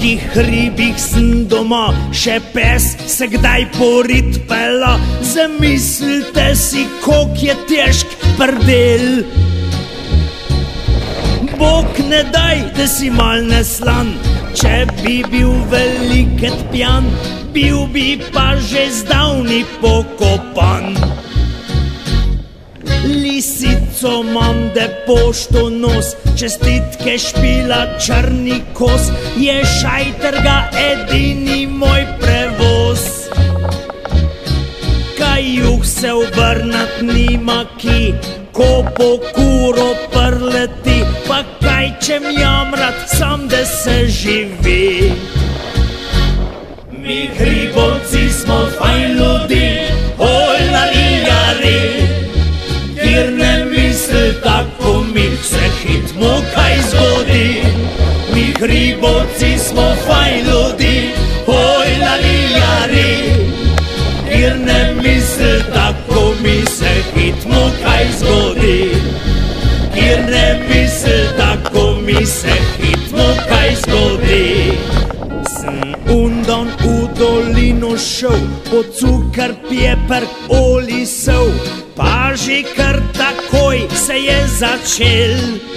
takih hribih sem doma, še pes se kdaj porit pela. Zamislite si, koliko je težk prdel. Bog ne daj, da si mal neslan, če bi bil veliket pijan, bil bi pa že zdavni pokopan. Lisico imam, da pošto nos, čestitke špila črni kos, je šajtrga edini moj prevoz. Kaj jug se obrnat nima ki, ko po kuro prleti, pa kaj čem jamrat, sam da se živi. Mi hribovci smo fajn ljudi, fajn ljudi, oj na lijari, kjer ne misli tako mi se hitmo kaj zgodi. Kjer ne misli tako mi se hitmo kaj zgodi. Sem undon v dolino šel, po cukar, pjeper, oli sol, pa že kar takoj se je začel.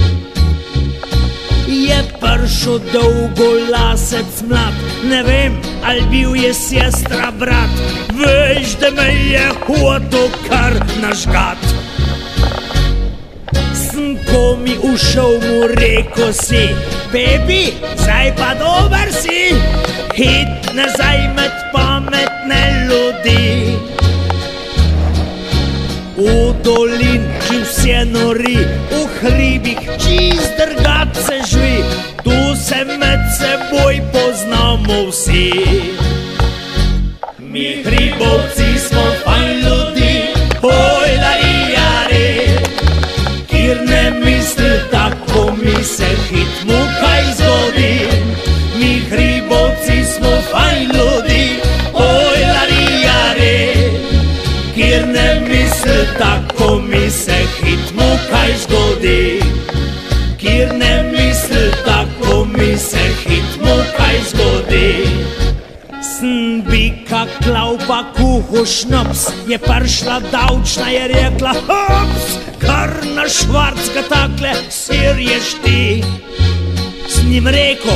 Prišel dolgo lasec mlad, ne vem, ali bil je sestra brat, veš, da me je hotel kar nažgat. Sem ko mi ušel, mu rekel si, bebi, zdaj pa dober si, hit nazaj med pametne ljudi. V dolin živ vse nori, v hribih čist drgat se živi, tu se med seboj poznamo vsi. Kuhu šnops, je prišla davčna, je rekla hops, kar na švarcka takle sirješ ti. S njim reko,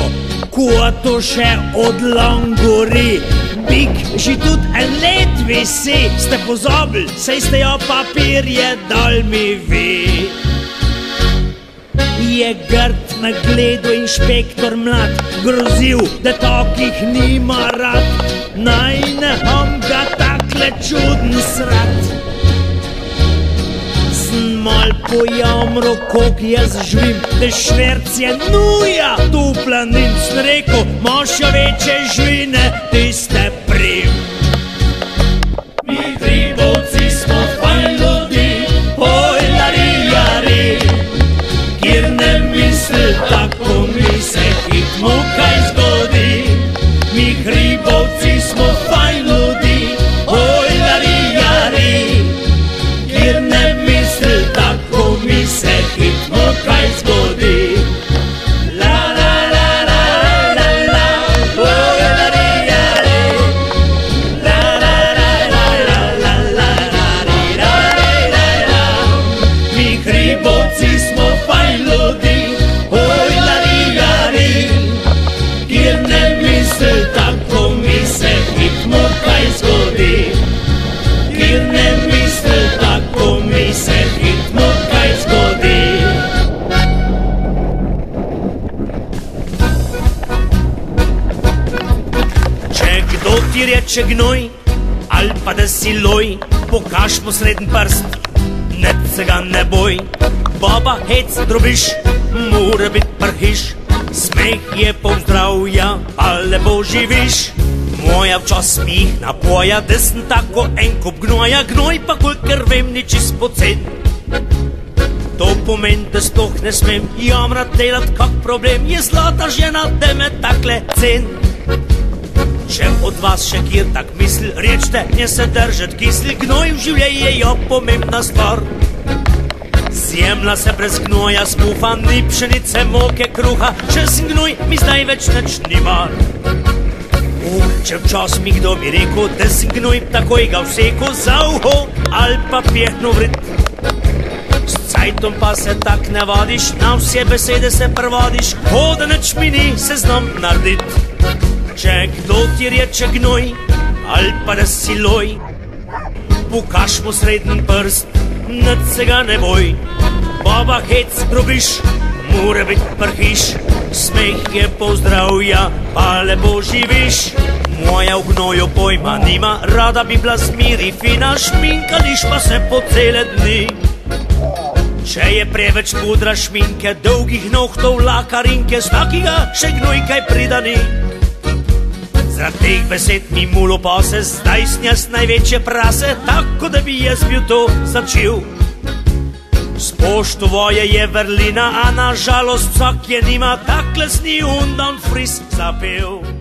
ko to še od langori, bik že tudi en let visi, ste pozabili, sej ste jo papirje dal mi vi. Je grd na gledu inšpektor mlad, grozil, da takih nima rad, naj ne ham ga takle čuden srat. Sem mal pojamro, kog jaz živim, da šverc je nuja, tu planin sem rekel, moš jo večje živine, tiste prim. Reče gnoj, ali pa da si loj, pokaž mu sreden prst, ne se ga ne boj. Baba, hec, drobiš, mora biti prhiš, smeh je pozdravja, ali lepo živiš. Moja včas smih napoja, da sem tako en kup gnoja, gnoj pa kolikor vem, ni čist pocen. To pomeni, da sploh ne smem jamrat delat kak problem, je zlata žena, da me takle cen. Če od vas še kjer tak misli, rečte, ne se držat kisli, gnoj v življenju je jo pomembna stvar. Zjem Zemlja se brez gnoja spuha, ni pšenice, moke, kruha, čez gnoj mi zdaj več nič ni mar. Uh, če včas mi kdo bi rekel, da si gnoj, takoj ga vseko za uho ali pa pjehno vrit. S cajtom pa se tak ne vadiš, na vse besede se prevadiš, ko da nič mi ni se znam naredit. Če kdo ti reče gnoj, ali pa da si loj, pokaž mu srednji prst, nad se ga ne boj. Baba hec drobiš, mora biti prhiš, smeh je pozdravja, pa lepo živiš. Moja v gnoju pojma nima, rada bi bila smiri fina, šminkališ pa se po cele dni. Če je preveč pudra šminke, dolgih nohtov, lakarinke, z takega še gnoj kaj pridani. Zaradi teh besed mi mulo pa se zdaj snjas največje prase, tako da bi jaz bil to začel. Spoštovoje je vrlina, a na žalost vsak je nima, takle sni undan fris zapel.